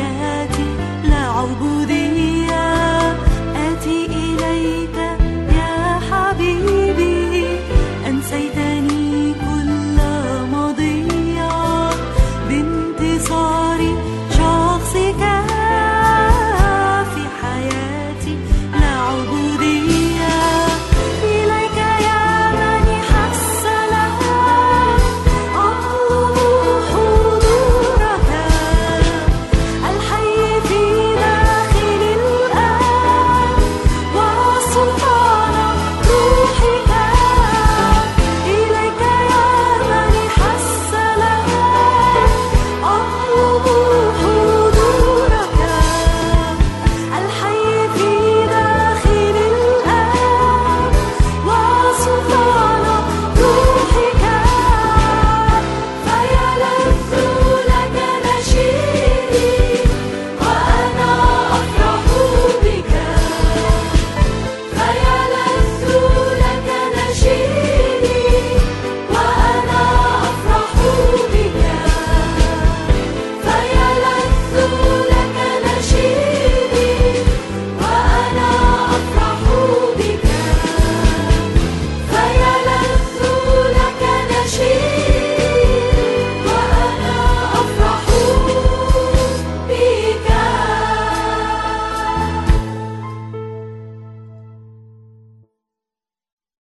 yeah.